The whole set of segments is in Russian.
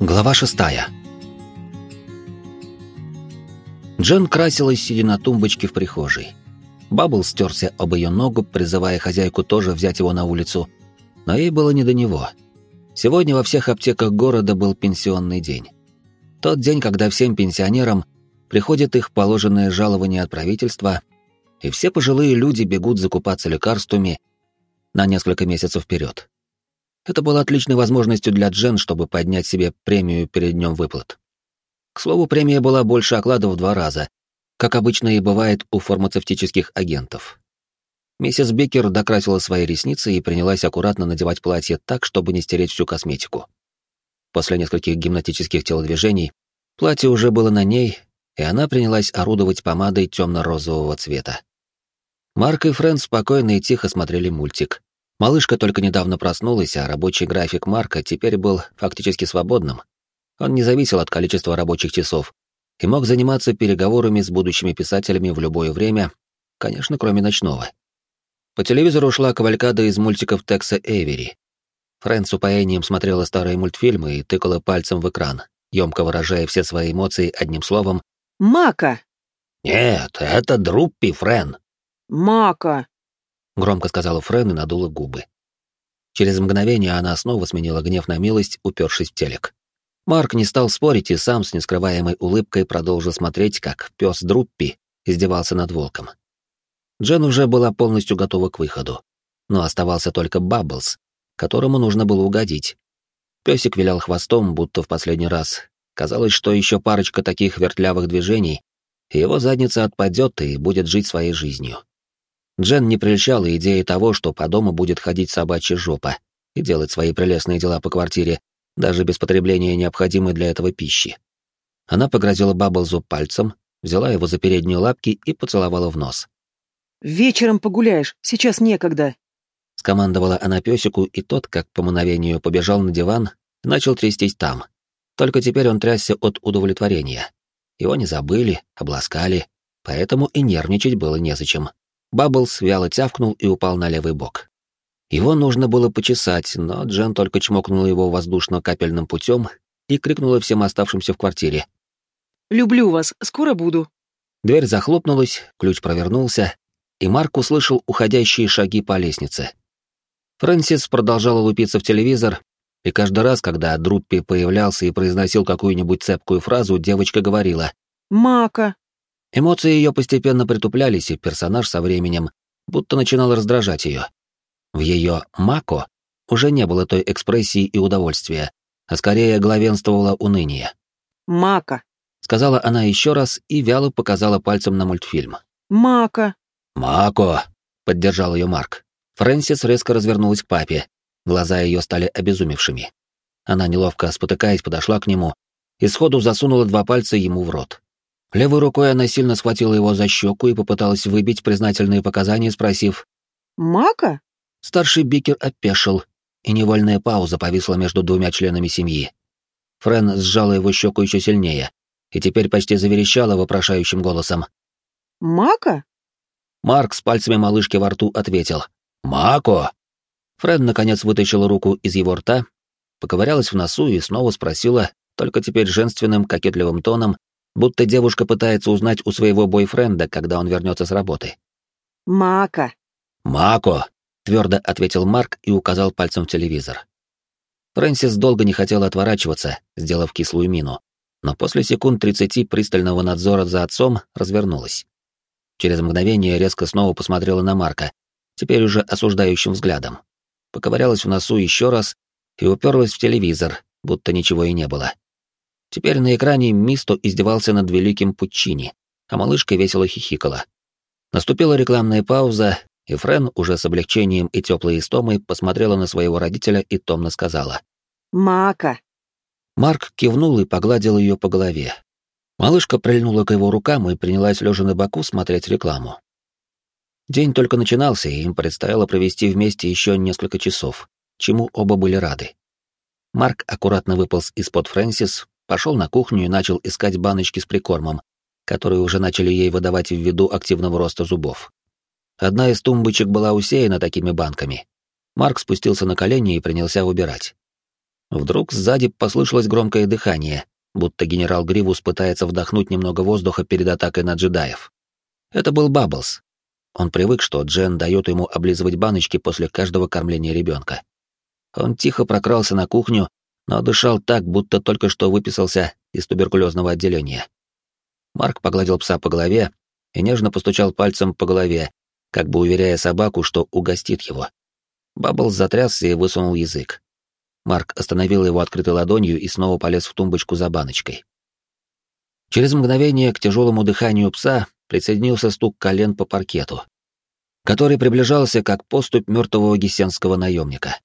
Глава шестая. Джен красилась, сидя на тумбочке в прихожей. Баббл стерся об ее ногу, призывая хозяйку тоже взять его на улицу, но ей было не до него. Сегодня во всех аптеках города был пенсионный день. Тот день, когда всем пенсионерам приходит их положенное жалование от правительства, и все пожилые люди бегут закупаться лекарствами на несколько месяцев вперед. Это было отличной возможностью для Джен, чтобы поднять себе премию перед днем выплат. К слову, премия была больше оклада в два раза, как обычно и бывает у фармацевтических агентов. Миссис Беккер докрасила свои ресницы и принялась аккуратно надевать платье так, чтобы не стереть всю косметику. После нескольких гимнатических телодвижений платье уже было на ней, и она принялась орудовать помадой темно-розового цвета. Марк и Фрэнс спокойно и тихо смотрели мультик, Малышка только недавно проснулась, а рабочий график Марка теперь был фактически свободным. Он не зависел от количества рабочих часов и мог заниматься переговорами с будущими писателями в любое время, конечно, кроме ночного. По телевизору шла кавалькада из мультиков Текса Эйвери. Фрэн с упоением смотрела старые мультфильмы и тыкала пальцем в экран, емко выражая все свои эмоции одним словом «Мака!» «Нет, это Друппи, Френ!» «Мака!» Громко сказала Френ и надула губы. Через мгновение она снова сменила гнев на милость, упершись в телек. Марк не стал спорить и сам с нескрываемой улыбкой продолжил смотреть, как пес Друппи издевался над волком. Джен уже была полностью готова к выходу, но оставался только Бабблс, которому нужно было угодить. Песик вилял хвостом, будто в последний раз. Казалось, что еще парочка таких вертлявых движений, и его задница отпадет и будет жить своей жизнью. Джен не прельщала идеи того, что по дому будет ходить собачья жопа и делать свои прелестные дела по квартире, даже без потребления необходимой для этого пищи. Она погрозила Бабблзу пальцем, взяла его за передние лапки и поцеловала в нос. «Вечером погуляешь, сейчас некогда», — скомандовала она песику, и тот, как по мановению, побежал на диван начал трястись там. Только теперь он трясся от удовлетворения. Его не забыли, обласкали, поэтому и нервничать было незачем. Бабблс вяло тявкнул и упал на левый бок. Его нужно было почесать, но Джен только чмокнула его воздушно-капельным путем и крикнула всем оставшимся в квартире. «Люблю вас, скоро буду». Дверь захлопнулась, ключ провернулся, и Марк услышал уходящие шаги по лестнице. Фрэнсис продолжала лупиться в телевизор, и каждый раз, когда Друппи появлялся и произносил какую-нибудь цепкую фразу, девочка говорила «Мака, Эмоции ее постепенно притуплялись, и персонаж со временем будто начинал раздражать ее. В ее «мако» уже не было той экспрессии и удовольствия, а скорее главенствовало уныние. «Мака», — сказала она еще раз и вяло показала пальцем на мультфильм. «Мака». «Мако», — поддержал ее Марк. Фрэнсис резко развернулась к папе. Глаза ее стали обезумевшими. Она, неловко спотыкаясь, подошла к нему и сходу засунула два пальца ему в рот. Левой рукой она сильно схватила его за щеку и попыталась выбить признательные показания, спросив «Мака?» Старший Бикер опешил, и невольная пауза повисла между двумя членами семьи. Френ сжала его щеку еще сильнее, и теперь почти заверещала вопрошающим голосом. «Мака?» Марк с пальцами малышки во рту ответил. «Мако!» Френ наконец вытащила руку из его рта, поковырялась в носу и снова спросила, только теперь женственным, кокетливым тоном, будто девушка пытается узнать у своего бойфренда, когда он вернется с работы. «Мака». «Мако», — твердо ответил Марк и указал пальцем в телевизор. Фрэнсис долго не хотела отворачиваться, сделав кислую мину, но после секунд тридцати пристального надзора за отцом развернулась. Через мгновение резко снова посмотрела на Марка, теперь уже осуждающим взглядом. Поковырялась в носу еще раз и уперлась в телевизор, будто ничего и не было. Теперь на экране Мисто издевался над великим Пуччини, а малышка весело хихикала. Наступила рекламная пауза, и Френ уже с облегчением и теплой истомой посмотрела на своего родителя и томно сказала. «Мака». Марк кивнул и погладил ее по голове. Малышка прильнула к его рукам и принялась лежа на боку смотреть рекламу. День только начинался, и им предстояло провести вместе еще несколько часов, чему оба были рады. Марк аккуратно выполз из-под Фрэнсис, пошел на кухню и начал искать баночки с прикормом, которые уже начали ей выдавать ввиду активного роста зубов. Одна из тумбочек была усеяна такими банками. Марк спустился на колени и принялся выбирать. Вдруг сзади послышалось громкое дыхание, будто генерал Гривус пытается вдохнуть немного воздуха перед атакой на джедаев. Это был Бабблс. Он привык, что Джен дает ему облизывать баночки после каждого кормления ребенка. Он тихо прокрался на кухню, но дышал так, будто только что выписался из туберкулезного отделения. Марк погладил пса по голове и нежно постучал пальцем по голове, как бы уверяя собаку, что угостит его. Бабблс затрясся и высунул язык. Марк остановил его открытой ладонью и снова полез в тумбочку за баночкой. Через мгновение к тяжелому дыханию пса присоединился стук колен по паркету, который приближался как поступь мертвого гессенского наемника.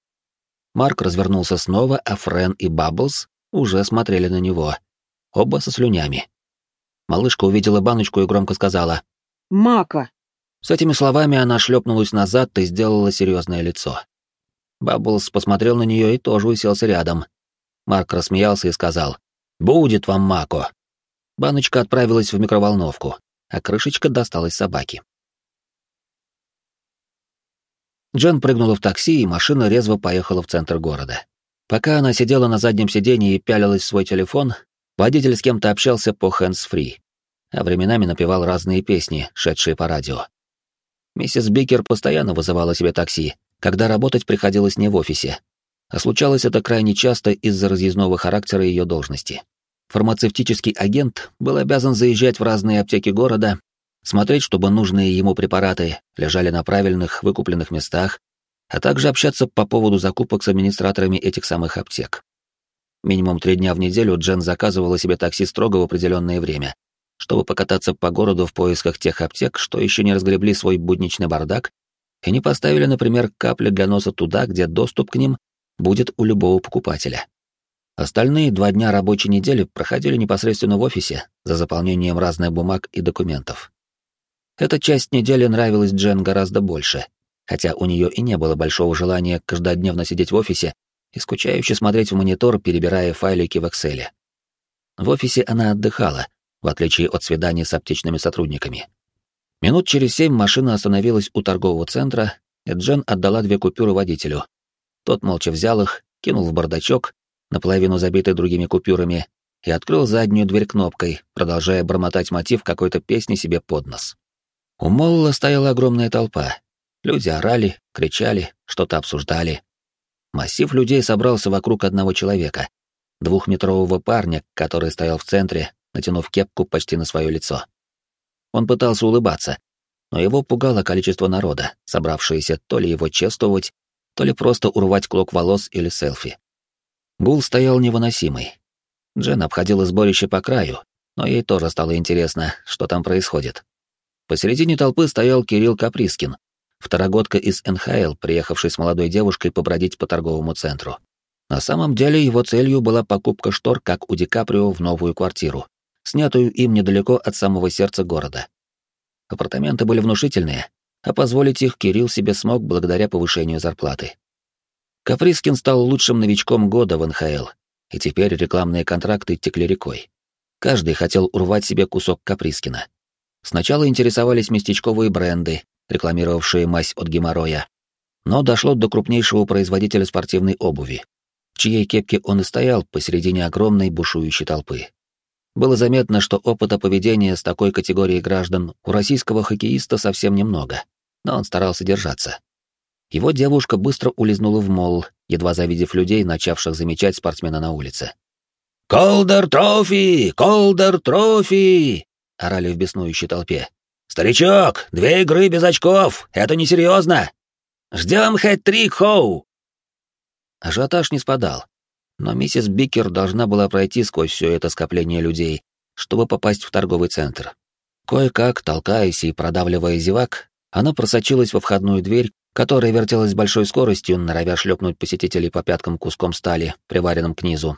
Марк развернулся снова, а Френ и Бабблс уже смотрели на него, оба со слюнями. Малышка увидела баночку и громко сказала «Мака!». С этими словами она шлепнулась назад и сделала серьезное лицо. Бабблс посмотрел на нее и тоже уселся рядом. Марк рассмеялся и сказал «Будет вам мако». Баночка отправилась в микроволновку, а крышечка досталась собаке. Джен прыгнула в такси, и машина резво поехала в центр города. Пока она сидела на заднем сиденье и пялилась в свой телефон, водитель с кем-то общался по hands-free, а временами напевал разные песни, шедшие по радио. Миссис Бикер постоянно вызывала себе такси, когда работать приходилось не в офисе. А случалось это крайне часто из-за разъездного характера ее должности. Фармацевтический агент был обязан заезжать в разные аптеки города, смотреть, чтобы нужные ему препараты лежали на правильных выкупленных местах, а также общаться по поводу закупок с администраторами этих самых аптек. Минимум три дня в неделю Джен заказывала себе такси строго в определенное время, чтобы покататься по городу в поисках тех аптек, что еще не разгребли свой будничный бардак и не поставили, например, капли для носа туда, где доступ к ним будет у любого покупателя. Остальные два дня рабочей недели проходили непосредственно в офисе за заполнением разных бумаг и документов. Эта часть недели нравилась Джен гораздо больше, хотя у нее и не было большого желания каждодневно сидеть в офисе и скучающе смотреть в монитор, перебирая файлики в Excel. В офисе она отдыхала, в отличие от свиданий с аптечными сотрудниками. Минут через семь машина остановилась у торгового центра, и Джен отдала две купюры водителю. Тот молча взял их, кинул в бардачок, наполовину забитый другими купюрами, и открыл заднюю дверь кнопкой, продолжая бормотать мотив какой-то песни себе под нос. У Молла стояла огромная толпа. Люди орали, кричали, что-то обсуждали. Массив людей собрался вокруг одного человека, двухметрового парня, который стоял в центре, натянув кепку почти на свое лицо. Он пытался улыбаться, но его пугало количество народа, собравшееся то ли его чествовать, то ли просто урвать клок волос или селфи. Гул стоял невыносимый. Джен обходила сборище по краю, но ей тоже стало интересно, что там происходит. Посередине толпы стоял Кирилл Каприскин, второгодка из НХЛ, приехавший с молодой девушкой побродить по торговому центру. На самом деле его целью была покупка штор, как у Ди Каприо, в новую квартиру, снятую им недалеко от самого сердца города. Апартаменты были внушительные, а позволить их Кирилл себе смог благодаря повышению зарплаты. Каприскин стал лучшим новичком года в НХЛ, и теперь рекламные контракты текли рекой. Каждый хотел урвать себе кусок Каприскина. Сначала интересовались местечковые бренды, рекламировавшие мазь от геморроя. Но дошло до крупнейшего производителя спортивной обуви, в чьей кепке он и стоял посередине огромной бушующей толпы. Было заметно, что опыта поведения с такой категорией граждан у российского хоккеиста совсем немного, но он старался держаться. Его девушка быстро улизнула в молл, едва завидев людей, начавших замечать спортсмена на улице. «Колдер Трофи! Колдер Трофи!» — орали в беснующей толпе. «Старичок, две игры без очков! Это несерьезно! Ждем хэт-трик, Хоу!» Ажиотаж не спадал но миссис Бикер должна была пройти сквозь все это скопление людей, чтобы попасть в торговый центр. Кое-как, толкаясь и продавливая зевак, она просочилась во входную дверь, которая вертелась большой скоростью, норовя шлепнуть посетителей по пяткам куском стали, приваренным к низу,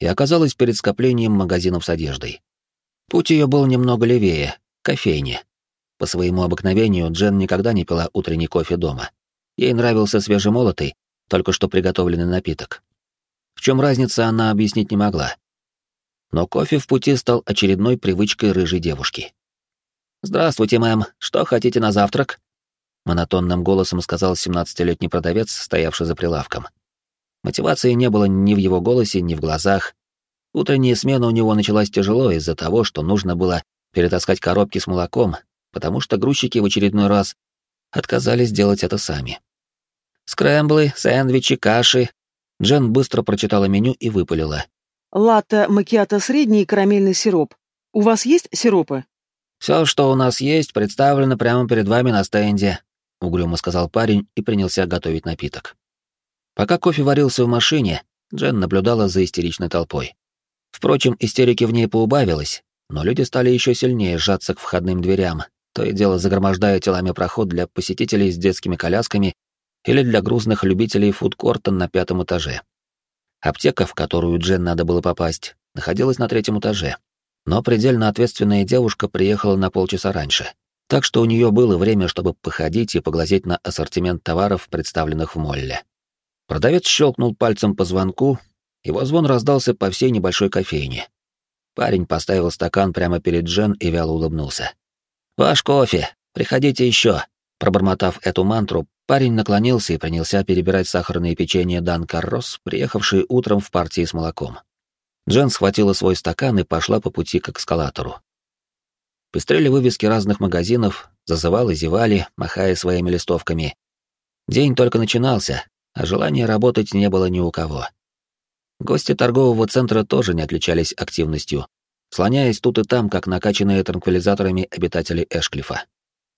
и оказалась перед скоплением магазинов с одеждой. Путь ее был немного левее, кофейне. По своему обыкновению Джен никогда не пила утренний кофе дома. Ей нравился свежемолотый, только что приготовленный напиток. В чем разница, она объяснить не могла. Но кофе в пути стал очередной привычкой рыжей девушки. «Здравствуйте, мэм. Что хотите на завтрак?» Монотонным голосом сказал семнадцатилетний продавец, стоявший за прилавком. Мотивации не было ни в его голосе, ни в глазах. Утренняя смена у него началась тяжело из-за того, что нужно было перетаскать коробки с молоком, потому что грузчики в очередной раз отказались делать это сами. Скрэмблы, сэндвичи, каши. Джен быстро прочитала меню и выпалила. Латте макиато средний и карамельный сироп. У вас есть сиропы? Все, что у нас есть, представлено прямо перед вами на стенде, угрюмо сказал парень и принялся готовить напиток. Пока кофе варился в машине, Джен наблюдала за истеричной толпой. Впрочем, истерики в ней поубавилось, но люди стали еще сильнее сжаться к входным дверям, то и дело загромождая телами проход для посетителей с детскими колясками или для грузных любителей фудкорта на пятом этаже. Аптека, в которую Джен надо было попасть, находилась на третьем этаже, но предельно ответственная девушка приехала на полчаса раньше, так что у нее было время, чтобы походить и поглазеть на ассортимент товаров, представленных в молле. Продавец щелкнул пальцем по звонку, его звон раздался по всей небольшой кофейне. Парень поставил стакан прямо перед Джен и вяло улыбнулся. «Ваш кофе! Приходите еще!» Пробормотав эту мантру, парень наклонился и принялся перебирать сахарные печенья Дан Каррос, приехавшие утром в партии с молоком. Джен схватила свой стакан и пошла по пути к эскалатору. Пестрели вывески разных магазинов, зазывали, зевали, махая своими листовками. День только начинался, а желания работать не было ни у кого. Гости торгового центра тоже не отличались активностью, слоняясь тут и там, как накачанные транквилизаторами обитатели Эшклифа.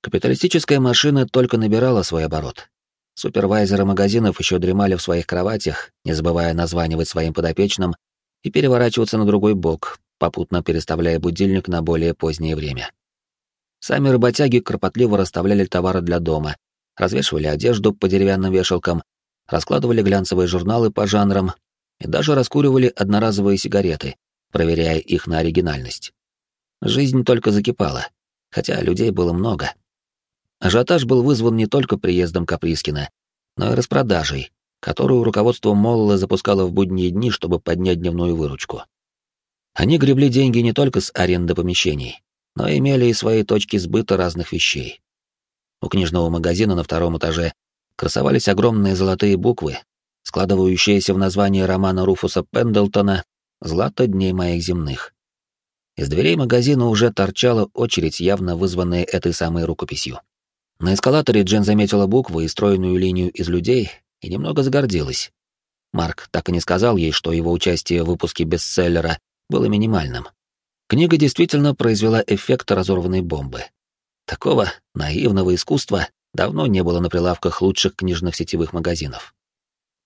Капиталистическая машина только набирала свой оборот. Супервайзеры магазинов еще дремали в своих кроватях, не забывая названивать своим подопечным и переворачиваться на другой бок, попутно переставляя будильник на более позднее время. Сами работяги кропотливо расставляли товары для дома, развешивали одежду по деревянным вешалкам, раскладывали глянцевые журналы по жанрам и даже раскуривали одноразовые сигареты, проверяя их на оригинальность. Жизнь только закипала, хотя людей было много. Ажиотаж был вызван не только приездом Каприскина, но и распродажей, которую руководство Молла запускало в будние дни, чтобы поднять дневную выручку. Они гребли деньги не только с аренды помещений, но имели и свои точки сбыта разных вещей. У книжного магазина на втором этаже красовались огромные золотые буквы, складывающиеся в название романа Руфуса Пендлтона «Злато дней моих земных». Из дверей магазина уже торчала очередь, явно вызванная этой самой рукописью. На эскалаторе Джен заметила буквы и стройную линию из людей и немного загордилась. Марк так и не сказал ей, что его участие в выпуске бестселлера было минимальным. Книга действительно произвела эффект разорванной бомбы. Такого наивного искусства давно не было на прилавках лучших книжных сетевых магазинов.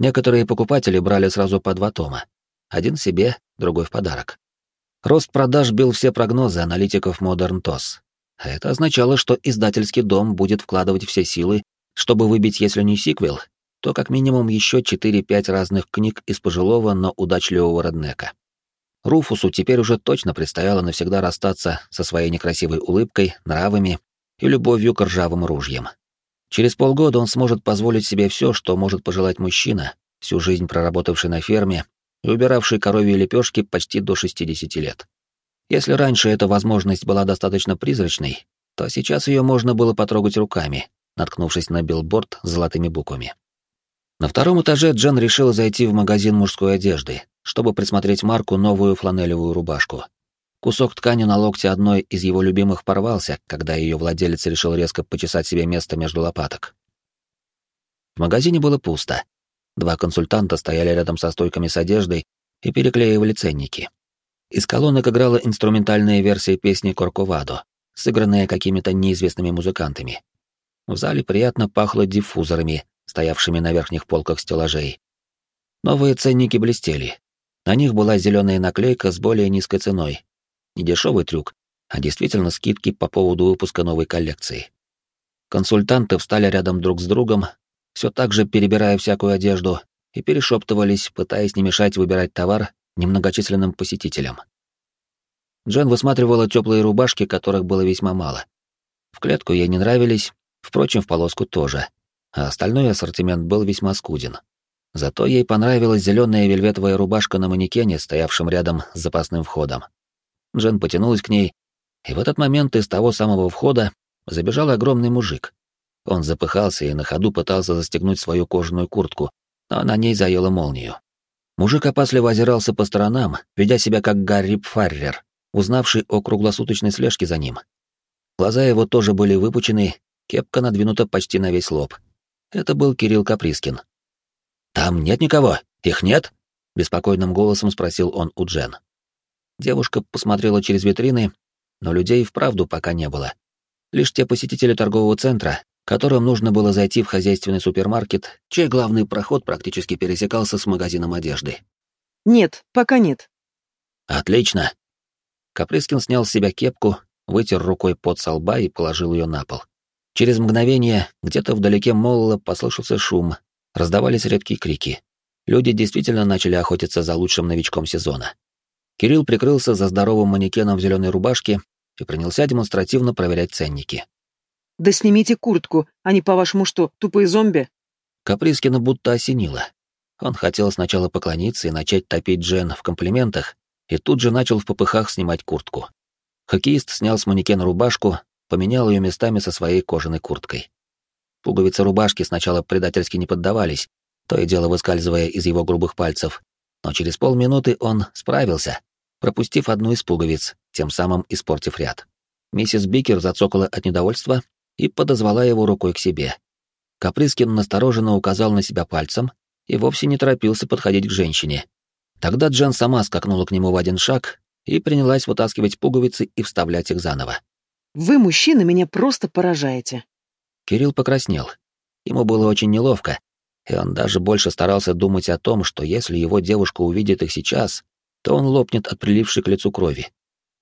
Некоторые покупатели брали сразу по два тома. Один себе, другой в подарок. Рост продаж бил все прогнозы аналитиков Modern TOS. А это означало, что издательский дом будет вкладывать все силы, чтобы выбить, если не сиквел, то как минимум еще 4-5 разных книг из пожилого, но удачливого Роднека. Руфусу теперь уже точно предстояло навсегда расстаться со своей некрасивой улыбкой, нравами и любовью к ржавым ружьям. Через полгода он сможет позволить себе все, что может пожелать мужчина, всю жизнь проработавший на ферме и убиравший коровьи лепешки почти до 60 лет. Если раньше эта возможность была достаточно призрачной, то сейчас ее можно было потрогать руками, наткнувшись на билборд с золотыми буквами. На втором этаже Джен решила зайти в магазин мужской одежды, чтобы присмотреть Марку новую фланелевую рубашку. Кусок ткани на локте одной из его любимых порвался, когда ее владелец решил резко почесать себе место между лопаток. В магазине было пусто. Два консультанта стояли рядом со стойками с одеждой и переклеивали ценники. Из колонок играла инструментальная версия песни «Корковадо», сыгранная какими-то неизвестными музыкантами. В зале приятно пахло диффузорами, стоявшими на верхних полках стеллажей. Новые ценники блестели. На них была зеленая наклейка с более низкой ценой, не дешевый трюк, а действительно скидки по поводу выпуска новой коллекции. Консультанты встали рядом друг с другом, все так же перебирая всякую одежду, и перешептывались, пытаясь не мешать выбирать товар немногочисленным посетителям. Джен высматривала теплые рубашки, которых было весьма мало. В клетку ей не нравились, впрочем, в полоску тоже, а остальной ассортимент был весьма скуден. Зато ей понравилась зеленая вельветовая рубашка на манекене, стоявшем рядом с запасным входом. Джен потянулась к ней, и в этот момент из того самого входа забежал огромный мужик. Он запыхался и на ходу пытался застегнуть свою кожаную куртку, но на ней заело молнию. Мужик опасливо озирался по сторонам, ведя себя как Гарри Пфаррер, узнавший о круглосуточной слежке за ним. Глаза его тоже были выпучены, кепка надвинута почти на весь лоб. Это был Кирилл Каприскин. «Там нет никого? Их нет?» — беспокойным голосом спросил он у Джен. Девушка посмотрела через витрины, но людей вправду пока не было. Лишь те посетители торгового центра, которым нужно было зайти в хозяйственный супермаркет, чей главный проход практически пересекался с магазином одежды. Нет, пока нет. Отлично. Каприскин снял с себя кепку, вытер рукой под со лба и положил ее на пол. Через мгновение где-то вдалеке Молла послышался шум, раздавались редкие крики. Люди действительно начали охотиться за лучшим новичком сезона. Кирилл прикрылся за здоровым манекеном в зеленой рубашке и принялся демонстративно проверять ценники. «Да снимите куртку, а не по-вашему что, тупые зомби?» Каприскина будто осенило. Он хотел сначала поклониться и начать топить Джен в комплиментах, и тут же начал в попыхах снимать куртку. Хоккеист снял с манекена рубашку, поменял ее местами со своей кожаной курткой. Пуговицы рубашки сначала предательски не поддавались, то и дело выскальзывая из его грубых пальцев, но через полминуты он справился, пропустив одну из пуговиц, тем самым испортив ряд. Миссис Бикер зацокала от недовольства и подозвала его рукой к себе. Каприскин настороженно указал на себя пальцем и вовсе не торопился подходить к женщине. Тогда Джен сама скакнула к нему в один шаг и принялась вытаскивать пуговицы и вставлять их заново. «Вы, мужчины, меня просто поражаете». Кирилл покраснел. Ему было очень неловко, и он даже больше старался думать о том, что если его девушка увидит их сейчас, то он лопнет от прилившей к лицу крови.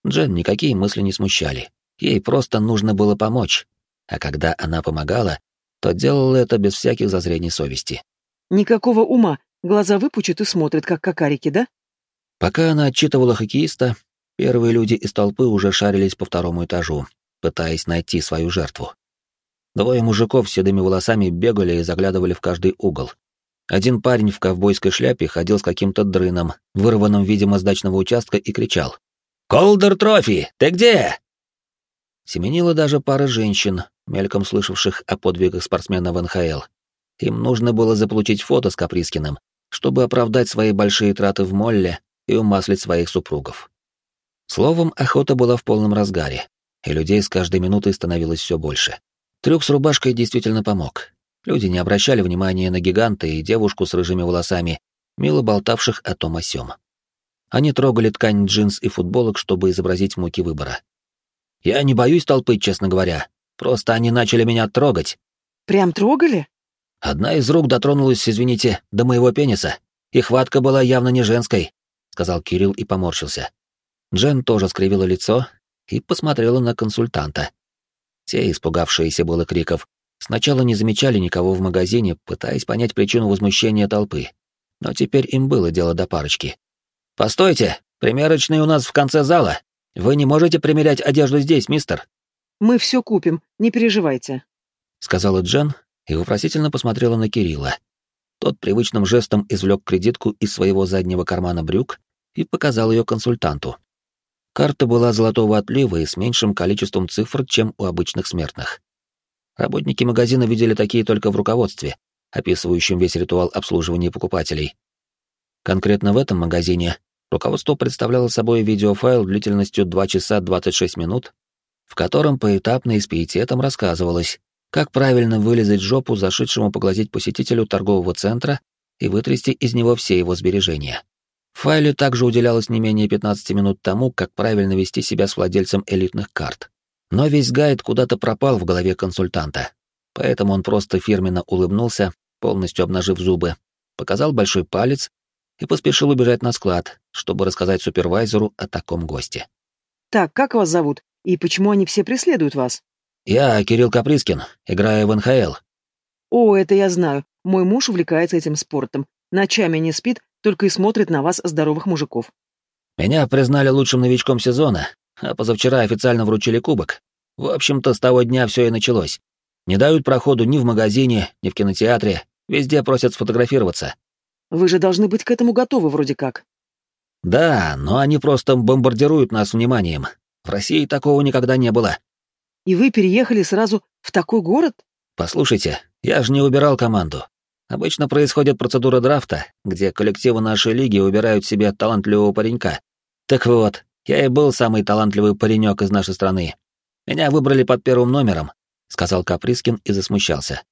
Джен никакие мысли не смущали. Ей просто нужно было помочь. А когда она помогала, то делала это без всяких зазрений совести. «Никакого ума. Глаза выпучат и смотрят, как кокарики, да?» Пока она отчитывала хоккеиста, первые люди из толпы уже шарились по второму этажу, пытаясь найти свою жертву. Двое мужиков с седыми волосами бегали и заглядывали в каждый угол, один парень в ковбойской шляпе ходил с каким-то дрыном, вырванным, видимо, с дачного участка, и кричал. «Колдер Трофи, ты где?» Семенила даже пара женщин, мельком слышавших о подвигах спортсмена в НХЛ. Им нужно было заполучить фото с Каприскиным, чтобы оправдать свои большие траты в Молле и умаслить своих супругов. Словом, охота была в полном разгаре, и людей с каждой минутой становилось все больше. Трюк с рубашкой действительно помог. Люди не обращали внимания на гиганта и девушку с рыжими волосами, мило болтавших о том о сём. Они трогали ткань джинс и футболок, чтобы изобразить муки выбора. «Я не боюсь толпы, честно говоря. Просто они начали меня трогать». «Прям трогали?» «Одна из рук дотронулась, извините, до моего пениса, и хватка была явно не женской», — сказал Кирилл и поморщился. Джен тоже скривила лицо и посмотрела на консультанта. Те, испугавшиеся было криков, Сначала не замечали никого в магазине, пытаясь понять причину возмущения толпы. Но теперь им было дело до парочки. «Постойте, примерочный у нас в конце зала. Вы не можете примерять одежду здесь, мистер?» «Мы все купим, не переживайте», — сказала Джен и вопросительно посмотрела на Кирилла. Тот привычным жестом извлек кредитку из своего заднего кармана брюк и показал ее консультанту. Карта была золотого отлива и с меньшим количеством цифр, чем у обычных смертных. Работники магазина видели такие только в руководстве, описывающем весь ритуал обслуживания покупателей. Конкретно в этом магазине руководство представляло собой видеофайл длительностью 2 часа 26 минут, в котором поэтапно и с пиететом рассказывалось, как правильно вылезать жопу зашедшему поглазеть посетителю торгового центра и вытрясти из него все его сбережения. В также уделялось не менее 15 минут тому, как правильно вести себя с владельцем элитных карт. Но весь гайд куда-то пропал в голове консультанта, поэтому он просто фирменно улыбнулся, полностью обнажив зубы, показал большой палец и поспешил убежать на склад, чтобы рассказать супервайзеру о таком госте. «Так, как вас зовут? И почему они все преследуют вас?» «Я Кирилл Каприскин, играю в НХЛ». «О, это я знаю. Мой муж увлекается этим спортом. Ночами не спит, только и смотрит на вас, здоровых мужиков». «Меня признали лучшим новичком сезона, а позавчера официально вручили кубок. В общем-то, с того дня все и началось. Не дают проходу ни в магазине, ни в кинотеатре, везде просят сфотографироваться. Вы же должны быть к этому готовы вроде как. Да, но они просто бомбардируют нас вниманием. В России такого никогда не было. И вы переехали сразу в такой город? Послушайте, я же не убирал команду. Обычно происходит процедура драфта, где коллективы нашей лиги убирают себе талантливого паренька. Так вот, я и был самый талантливый паренек из нашей страны. Меня выбрали под первым номером, сказал Каприскин и засмущался.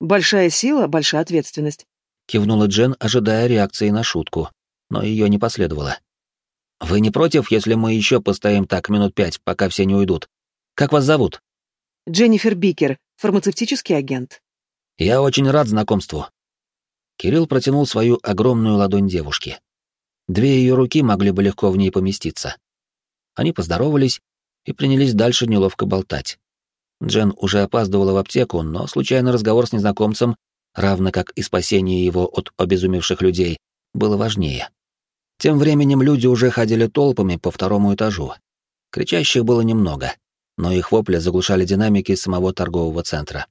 Большая сила, большая ответственность. Кивнула Джен, ожидая реакции на шутку, но ее не последовало. Вы не против, если мы еще постоим так минут пять, пока все не уйдут? Как вас зовут? Дженнифер Бикер, фармацевтический агент. Я очень рад знакомству. Кирилл протянул свою огромную ладонь девушке. Две ее руки могли бы легко в ней поместиться. Они поздоровались и принялись дальше неловко болтать. Джен уже опаздывала в аптеку, но случайный разговор с незнакомцем, равно как и спасение его от обезумевших людей, было важнее. Тем временем люди уже ходили толпами по второму этажу. Кричащих было немного, но их вопли заглушали динамики самого торгового центра.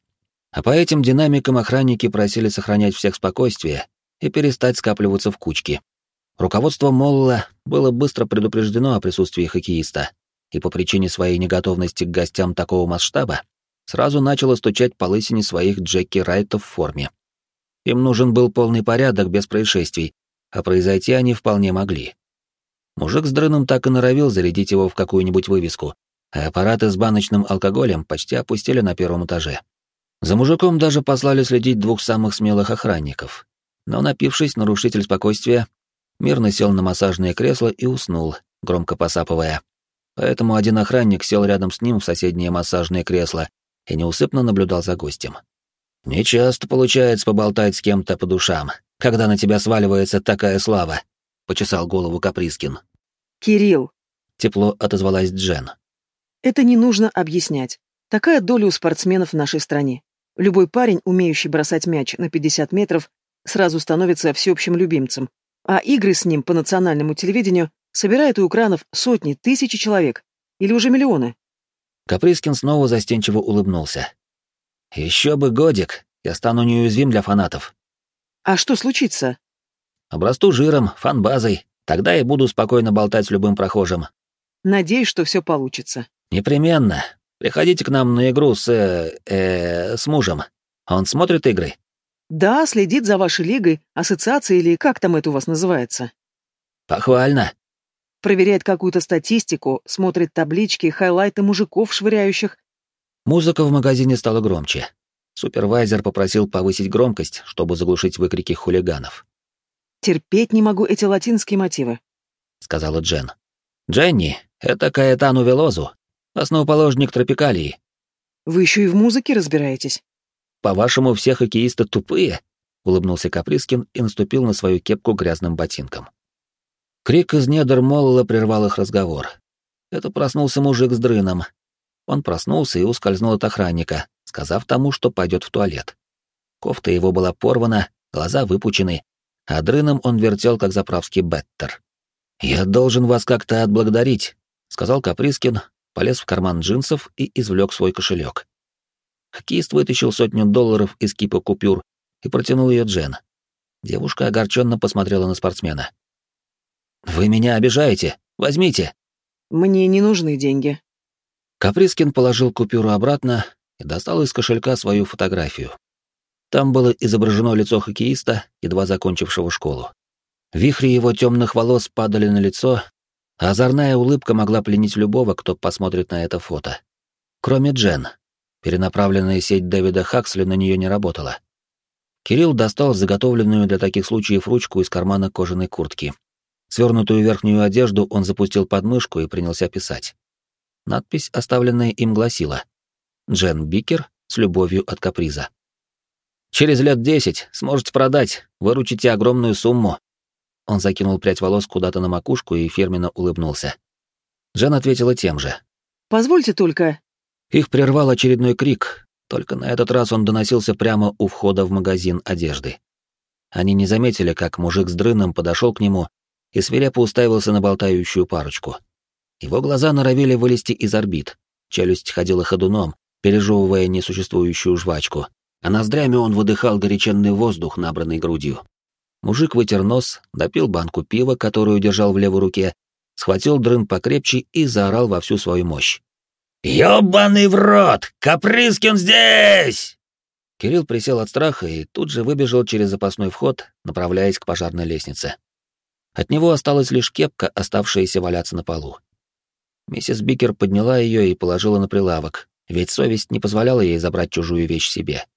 А по этим динамикам охранники просили сохранять всех спокойствие и перестать скапливаться в кучки. Руководство Молла было быстро предупреждено о присутствии хоккеиста, и по причине своей неготовности к гостям такого масштаба сразу начало стучать по лысине своих Джеки Райтов в форме. Им нужен был полный порядок без происшествий, а произойти они вполне могли. Мужик с дрыном так и норовил зарядить его в какую-нибудь вывеску, а аппараты с баночным алкоголем почти опустили на первом этаже. За мужиком даже послали следить двух самых смелых охранников. Но напившись, нарушитель спокойствия мирно сел на массажное кресло и уснул, громко посапывая. Поэтому один охранник сел рядом с ним в соседнее массажное кресло и неусыпно наблюдал за гостем. «Нечасто получается поболтать с кем-то по душам, когда на тебя сваливается такая слава», — почесал голову Каприскин. «Кирилл», — тепло отозвалась Джен. «Это не нужно объяснять. Такая доля у спортсменов в нашей стране. Любой парень, умеющий бросать мяч на 50 метров, сразу становится всеобщим любимцем, а игры с ним по национальному телевидению собирают у экранов сотни, тысячи человек. Или уже миллионы. Каприскин снова застенчиво улыбнулся. Еще бы годик, я стану неуязвим для фанатов. А что случится? Обрасту жиром, фан-базой, тогда и буду спокойно болтать с любым прохожим. Надеюсь, что все получится. Непременно. Приходите к нам на игру с... Э, э, с мужем. Он смотрит игры? Да, следит за вашей лигой, ассоциацией или как там это у вас называется. Похвально. Проверяет какую-то статистику, смотрит таблички, хайлайты мужиков, швыряющих. Музыка в магазине стала громче. Супервайзер попросил повысить громкость, чтобы заглушить выкрики хулиганов. «Терпеть не могу эти латинские мотивы», — сказала Джен. «Дженни, это Каэтану Велозу, основоположник тропикалии». «Вы еще и в музыке разбираетесь?» «По-вашему, все хоккеисты тупые?» — улыбнулся Каприскин и наступил на свою кепку грязным ботинком. Крик из недр Молла прервал их разговор. Это проснулся мужик с дрыном. Он проснулся и ускользнул от охранника, сказав тому, что пойдет в туалет. Кофта его была порвана, глаза выпучены, а дрыном он вертел, как заправский беттер. «Я должен вас как-то отблагодарить», — сказал Каприскин, полез в карман джинсов и извлек свой кошелек. Хоккеист вытащил сотню долларов из кипа купюр и протянул ее Джен. Девушка огорченно посмотрела на спортсмена. «Вы меня обижаете? Возьмите!» «Мне не нужны деньги». Каприскин положил купюру обратно и достал из кошелька свою фотографию. Там было изображено лицо хоккеиста, едва закончившего школу. Вихри его темных волос падали на лицо, а озорная улыбка могла пленить любого, кто посмотрит на это фото. Кроме Джен. Перенаправленная сеть Дэвида Хаксли на нее не работала. Кирилл достал заготовленную для таких случаев ручку из кармана кожаной куртки Свернутую верхнюю одежду он запустил под мышку и принялся писать. Надпись, оставленная им, гласила «Джен Бикер с любовью от каприза». «Через лет десять сможете продать, выручите огромную сумму». Он закинул прядь волос куда-то на макушку и фирменно улыбнулся. Джен ответила тем же. «Позвольте только...» Их прервал очередной крик, только на этот раз он доносился прямо у входа в магазин одежды. Они не заметили, как мужик с дрыном подошел к нему и свирепо уставился на болтающую парочку. Его глаза норовили вылезти из орбит, челюсть ходила ходуном, пережевывая несуществующую жвачку, а ноздрями он выдыхал горяченный воздух, набранный грудью. Мужик вытер нос, допил банку пива, которую держал в левой руке, схватил дрын покрепче и заорал во всю свою мощь. «Ёбаный в рот! Каприскин здесь!» Кирилл присел от страха и тут же выбежал через запасной вход, направляясь к пожарной лестнице. От него осталась лишь кепка, оставшаяся валяться на полу. Миссис Бикер подняла ее и положила на прилавок, ведь совесть не позволяла ей забрать чужую вещь себе.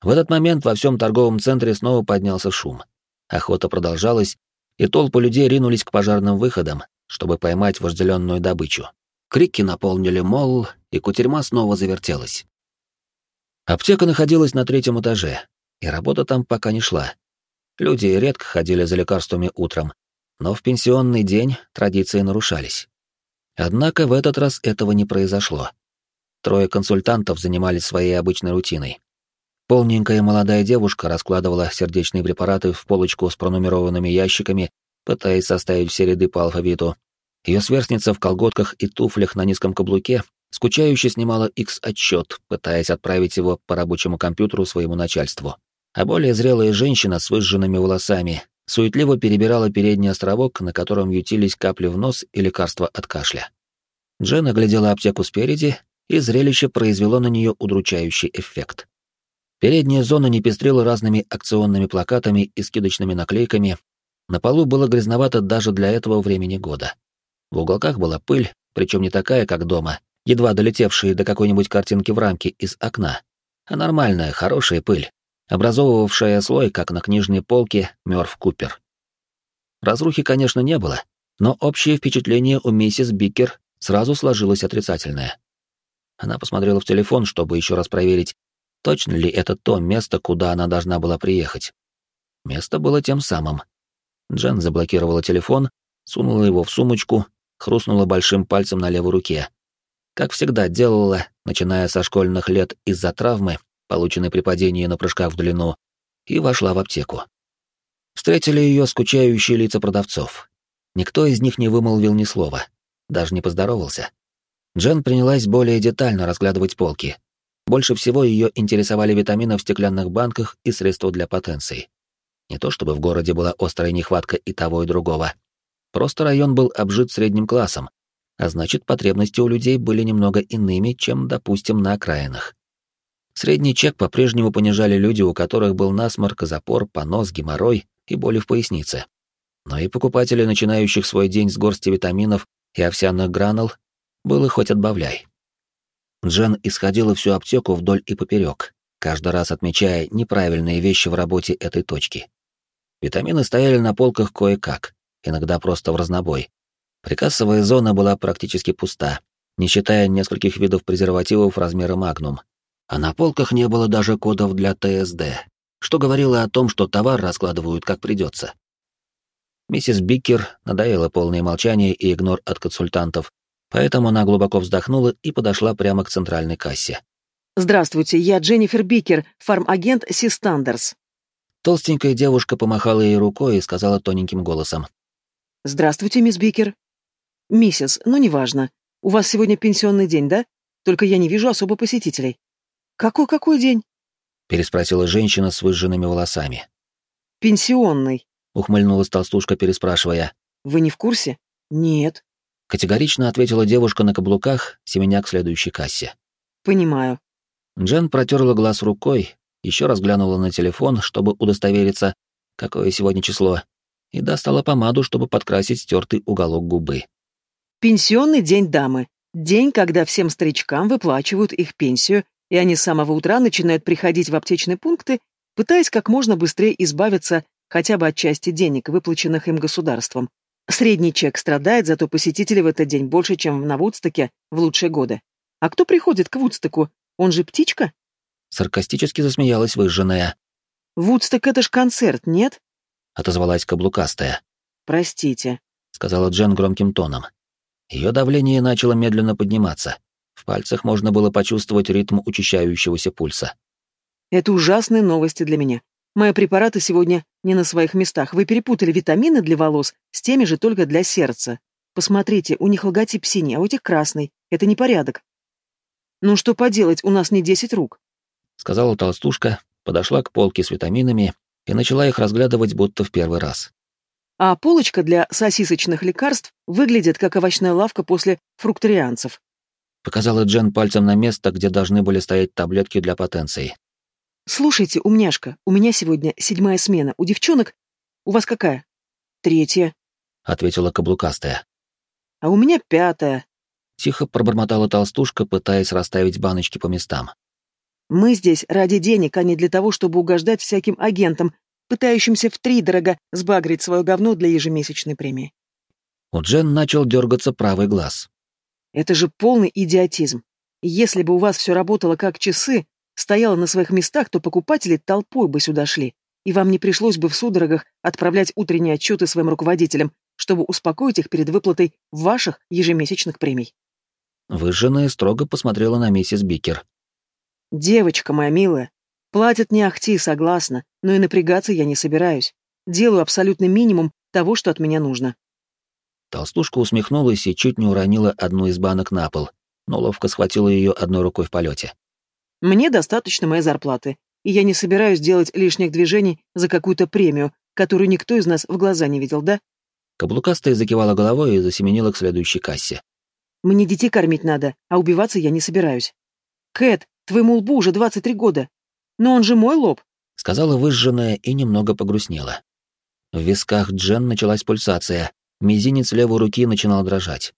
В этот момент во всем торговом центре снова поднялся шум. Охота продолжалась, и толпы людей ринулись к пожарным выходам, чтобы поймать вожделенную добычу. Крики наполнили молл, и кутерьма снова завертелась. Аптека находилась на третьем этаже, и работа там пока не шла. Люди редко ходили за лекарствами утром, но в пенсионный день традиции нарушались. Однако в этот раз этого не произошло. Трое консультантов занимались своей обычной рутиной. Полненькая молодая девушка раскладывала сердечные препараты в полочку с пронумерованными ящиками, пытаясь составить все ряды по алфавиту. Ее сверстница в колготках и туфлях на низком каблуке скучающе снимала X-отчет, пытаясь отправить его по рабочему компьютеру своему начальству. А более зрелая женщина с выжженными волосами суетливо перебирала передний островок, на котором ютились капли в нос и лекарства от кашля. Джен оглядела аптеку спереди, и зрелище произвело на нее удручающий эффект. Передняя зона не пестрела разными акционными плакатами и скидочными наклейками. На полу было грязновато даже для этого времени года. В уголках была пыль, причем не такая, как дома, едва долетевшая до какой-нибудь картинки в рамке из окна, а нормальная, хорошая пыль, образовывавшая слой, как на книжной полке Мёрф Купер. Разрухи, конечно, не было, но общее впечатление у миссис Бикер сразу сложилось отрицательное. Она посмотрела в телефон, чтобы еще раз проверить, Точно ли это то место, куда она должна была приехать? Место было тем самым. Джен заблокировала телефон, сунула его в сумочку, хрустнула большим пальцем на левой руке. Как всегда делала, начиная со школьных лет из-за травмы, полученной при падении на прыжках в длину, и вошла в аптеку. Встретили ее скучающие лица продавцов. Никто из них не вымолвил ни слова, даже не поздоровался. Джен принялась более детально разглядывать полки, больше всего ее интересовали витамины в стеклянных банках и средства для потенции. Не то чтобы в городе была острая нехватка и того, и другого. Просто район был обжит средним классом, а значит, потребности у людей были немного иными, чем, допустим, на окраинах. Средний чек по-прежнему понижали люди, у которых был насморк, запор, понос, геморрой и боли в пояснице. Но и покупатели, начинающих свой день с горсти витаминов и овсяных гранул, было хоть отбавляй. Джен исходила всю аптеку вдоль и поперек, каждый раз отмечая неправильные вещи в работе этой точки. Витамины стояли на полках кое-как, иногда просто в разнобой. Прикассовая зона была практически пуста, не считая нескольких видов презервативов размера магнум. А на полках не было даже кодов для ТСД, что говорило о том, что товар раскладывают как придется. Миссис Бикер надоело полное молчание и игнор от консультантов, Поэтому она глубоко вздохнула и подошла прямо к центральной кассе. «Здравствуйте, я Дженнифер Бикер, фармагент Систандерс». Толстенькая девушка помахала ей рукой и сказала тоненьким голосом. «Здравствуйте, мисс Бикер». «Миссис, ну неважно. У вас сегодня пенсионный день, да? Только я не вижу особо посетителей». «Какой-какой день?» переспросила женщина с выжженными волосами. «Пенсионный», — ухмыльнулась толстушка, переспрашивая. «Вы не в курсе?» «Нет». Категорично ответила девушка на каблуках, семеня к следующей кассе. «Понимаю». Джен протерла глаз рукой, еще раз глянула на телефон, чтобы удостовериться, какое сегодня число, и достала помаду, чтобы подкрасить стертый уголок губы. «Пенсионный день дамы. День, когда всем старичкам выплачивают их пенсию, и они с самого утра начинают приходить в аптечные пункты, пытаясь как можно быстрее избавиться хотя бы от части денег, выплаченных им государством. Средний чек страдает, зато посетителей в этот день больше, чем на Вудстоке в лучшие годы. А кто приходит к Вудстоку? Он же птичка? Саркастически засмеялась выжженная. Вудсток — это ж концерт, нет? Отозвалась каблукастая. Простите, сказала Джен громким тоном. Ее давление начало медленно подниматься. В пальцах можно было почувствовать ритм учащающегося пульса. Это ужасные новости для меня. Мои препараты сегодня не на своих местах. Вы перепутали витамины для волос с теми же только для сердца. Посмотрите, у них логотип синий, а у этих красный. Это непорядок. Ну что поделать, у нас не десять рук. Сказала толстушка, подошла к полке с витаминами и начала их разглядывать будто в первый раз. А полочка для сосисочных лекарств выглядит как овощная лавка после фрукторианцев. Показала Джен пальцем на место, где должны были стоять таблетки для потенции. Слушайте, умняшка, у меня сегодня седьмая смена. У девчонок... У вас какая? Третья. Ответила каблукастая. А у меня пятая. Тихо пробормотала толстушка, пытаясь расставить баночки по местам. Мы здесь ради денег, а не для того, чтобы угождать всяким агентам, пытающимся втридорога сбагрить свое говно для ежемесячной премии. У Джен начал дергаться правый глаз. Это же полный идиотизм. Если бы у вас все работало как часы, стояло на своих местах, то покупатели толпой бы сюда шли, и вам не пришлось бы в судорогах отправлять утренние отчеты своим руководителям, чтобы успокоить их перед выплатой ваших ежемесячных премий. Выжженная строго посмотрела на миссис Бикер. «Девочка моя милая, платят не ахти, согласна, но и напрягаться я не собираюсь. Делаю абсолютный минимум того, что от меня нужно». Толстушка усмехнулась и чуть не уронила одну из банок на пол, но ловко схватила ее одной рукой в полете. «Мне достаточно моей зарплаты, и я не собираюсь делать лишних движений за какую-то премию, которую никто из нас в глаза не видел, да?» Каблукастая закивала головой и засеменила к следующей кассе. «Мне детей кормить надо, а убиваться я не собираюсь. Кэт, Твоему лбу уже 23 года. Но он же мой лоб, сказала выжженная и немного погрустнела. В висках Джен началась пульсация, мизинец левой руки начинал дрожать.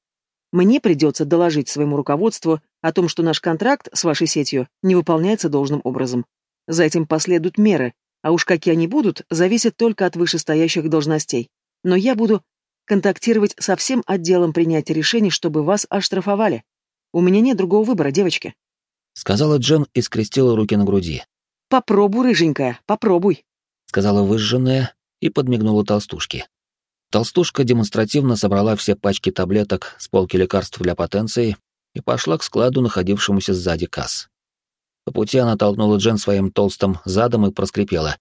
Мне придется доложить своему руководству о том, что наш контракт с вашей сетью не выполняется должным образом. За этим последуют меры, а уж какие они будут, зависит только от вышестоящих должностей. Но я буду контактировать со всем отделом принятия решений, чтобы вас оштрафовали. У меня нет другого выбора, девочки. — сказала Джен и скрестила руки на груди. «Попробуй, рыженькая, попробуй», — сказала выжженная и подмигнула толстушке. Толстушка демонстративно собрала все пачки таблеток с полки лекарств для потенции и пошла к складу, находившемуся сзади касс. По пути она толкнула Джен своим толстым задом и проскрипела.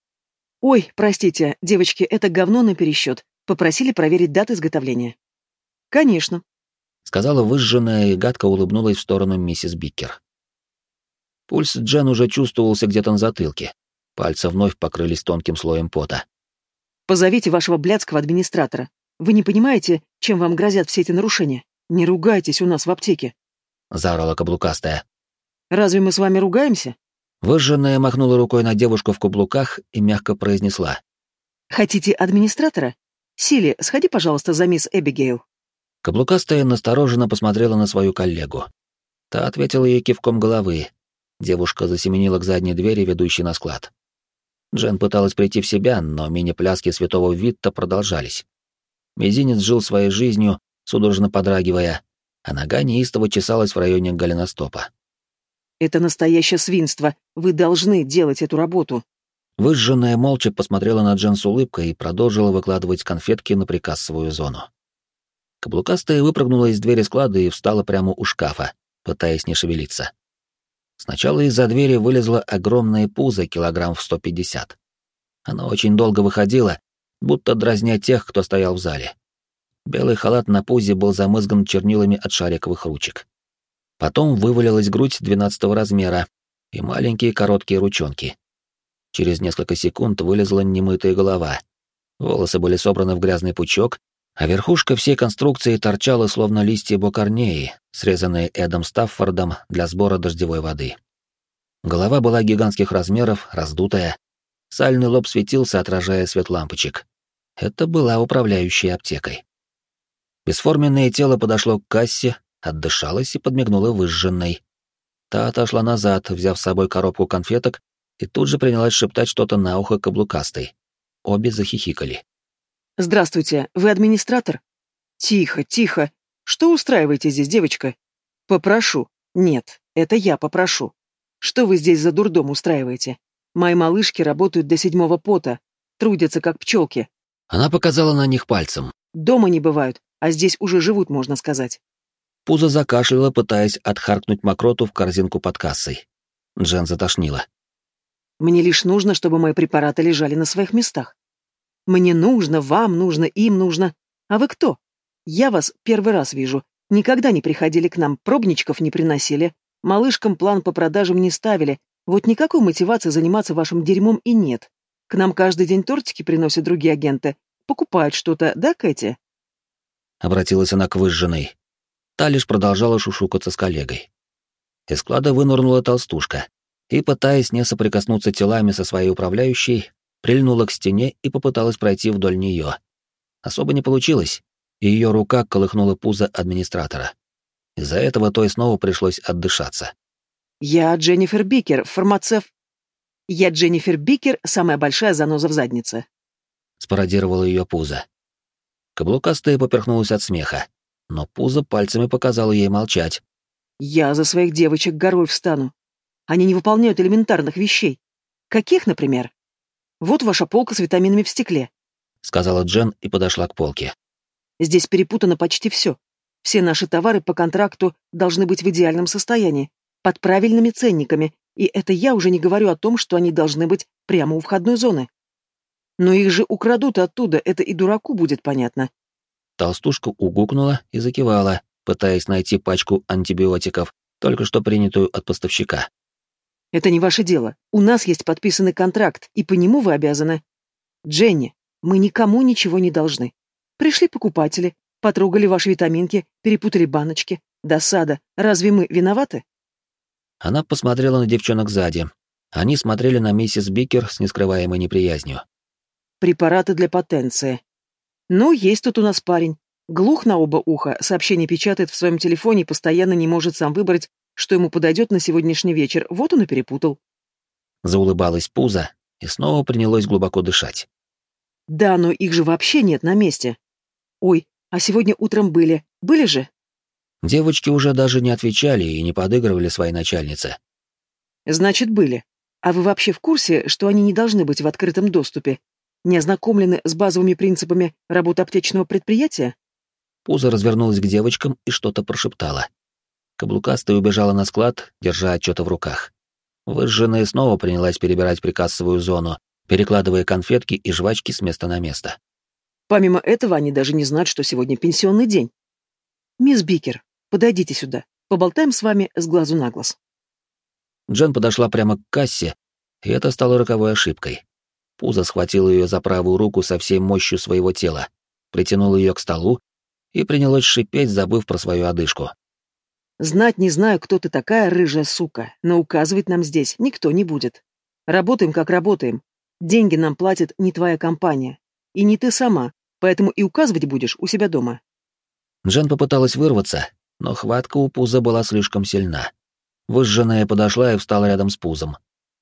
«Ой, простите, девочки, это говно на пересчет. Попросили проверить даты изготовления». «Конечно», — сказала выжженная и гадко улыбнулась в сторону миссис Биккер. Пульс Джен уже чувствовался где-то на затылке. Пальцы вновь покрылись тонким слоем пота. «Позовите вашего блядского администратора. Вы не понимаете, чем вам грозят все эти нарушения? Не ругайтесь у нас в аптеке!» — заорала каблукастая. «Разве мы с вами ругаемся?» Выжженная махнула рукой на девушку в каблуках и мягко произнесла. «Хотите администратора? Сили, сходи, пожалуйста, за мисс Эбигейл». Каблукастая настороженно посмотрела на свою коллегу. Та ответила ей кивком головы, Девушка засеменила к задней двери, ведущей на склад. Джен пыталась прийти в себя, но мини-пляски святого Витта продолжались. Мизинец жил своей жизнью, судорожно подрагивая, а нога неистово чесалась в районе голеностопа. «Это настоящее свинство. Вы должны делать эту работу». Выжженная молча посмотрела на Джен с улыбкой и продолжила выкладывать конфетки на прикассовую зону. Каблукастая выпрыгнула из двери склада и встала прямо у шкафа, пытаясь не шевелиться. Сначала из-за двери вылезла огромная пузо килограмм в 150. Она очень долго выходила, будто дразня тех, кто стоял в зале. Белый халат на пузе был замызган чернилами от шариковых ручек. Потом вывалилась грудь двенадцатого размера и маленькие короткие ручонки. Через несколько секунд вылезла немытая голова. Волосы были собраны в грязный пучок, а верхушка всей конструкции торчала словно листья бокарнеи, срезанные Эдом Стаффордом для сбора дождевой воды. Голова была гигантских размеров, раздутая. Сальный лоб светился, отражая свет лампочек. Это была управляющая аптекой. Бесформенное тело подошло к кассе, отдышалось и подмигнуло выжженной. Та отошла назад, взяв с собой коробку конфеток, и тут же принялась шептать что-то на ухо каблукастой. Обе захихикали. «Здравствуйте, вы администратор?» «Тихо, тихо. Что устраиваете здесь, девочка?» «Попрошу». «Нет, это я попрошу. Что вы здесь за дурдом устраиваете? Мои малышки работают до седьмого пота, трудятся как пчелки». Она показала на них пальцем. «Дома не бывают, а здесь уже живут, можно сказать». Пузо закашляла, пытаясь отхаркнуть мокроту в корзинку под кассой. Джен затошнила. «Мне лишь нужно, чтобы мои препараты лежали на своих местах. Мне нужно, вам нужно, им нужно. А вы кто? Я вас первый раз вижу. Никогда не приходили к нам, пробничков не приносили. Малышкам план по продажам не ставили. Вот никакой мотивации заниматься вашим дерьмом и нет. К нам каждый день тортики приносят другие агенты. Покупают что-то, да, Кэти?» Обратилась она к выжженной. Та лишь продолжала шушукаться с коллегой. Из склада вынырнула толстушка. и, пытаясь не соприкоснуться телами со своей управляющей, прильнула к стене и попыталась пройти вдоль нее. Особо не получилось, и ее рука колыхнула пузо администратора. Из-за этого той снова пришлось отдышаться. «Я Дженнифер Бикер, фармацевт...» «Я Дженнифер Бикер, самая большая заноза в заднице», — спародировала ее пузо. Каблукастая поперхнулась от смеха, но пузо пальцами показало ей молчать. «Я за своих девочек горой встану. Они не выполняют элементарных вещей. Каких, например? Вот ваша полка с витаминами в стекле», — сказала Джен и подошла к полке. «Здесь перепутано почти все. Все наши товары по контракту должны быть в идеальном состоянии, под правильными ценниками, и это я уже не говорю о том, что они должны быть прямо у входной зоны. Но их же украдут оттуда, это и дураку будет понятно. Толстушка угукнула и закивала, пытаясь найти пачку антибиотиков, только что принятую от поставщика. Это не ваше дело. У нас есть подписанный контракт, и по нему вы обязаны. Дженни, мы никому ничего не должны. Пришли покупатели, потрогали ваши витаминки, перепутали баночки. Досада. Разве мы виноваты? Она посмотрела на девчонок сзади. Они смотрели на миссис Бикер с нескрываемой неприязнью. Препараты для потенции. Ну, есть тут у нас парень. Глух на оба уха, сообщение печатает в своем телефоне и постоянно не может сам выбрать, что ему подойдет на сегодняшний вечер. Вот он и перепутал. Заулыбалась пузо и снова принялось глубоко дышать. Да, но их же вообще нет на месте. Ой, а сегодня утром были. Были же? Девочки уже даже не отвечали и не подыгрывали своей начальнице. Значит, были. А вы вообще в курсе, что они не должны быть в открытом доступе? Не ознакомлены с базовыми принципами работы аптечного предприятия? Пузо развернулась к девочкам и что-то прошептала. Каблукастая убежала на склад, держа отчеты в руках. Выжженная снова принялась перебирать прикассовую зону, перекладывая конфетки и жвачки с места на место. Помимо этого, они даже не знают, что сегодня пенсионный день. Мисс Бикер, Подойдите сюда. Поболтаем с вами с глазу на глаз. Джен подошла прямо к кассе, и это стало роковой ошибкой. Пузо схватил ее за правую руку со всей мощью своего тела, притянул ее к столу и принялось шипеть, забыв про свою одышку. «Знать не знаю, кто ты такая, рыжая сука, но указывать нам здесь никто не будет. Работаем, как работаем. Деньги нам платит не твоя компания. И не ты сама, поэтому и указывать будешь у себя дома». Джен попыталась вырваться, но хватка у пуза была слишком сильна. Выжженная подошла и встала рядом с пузом.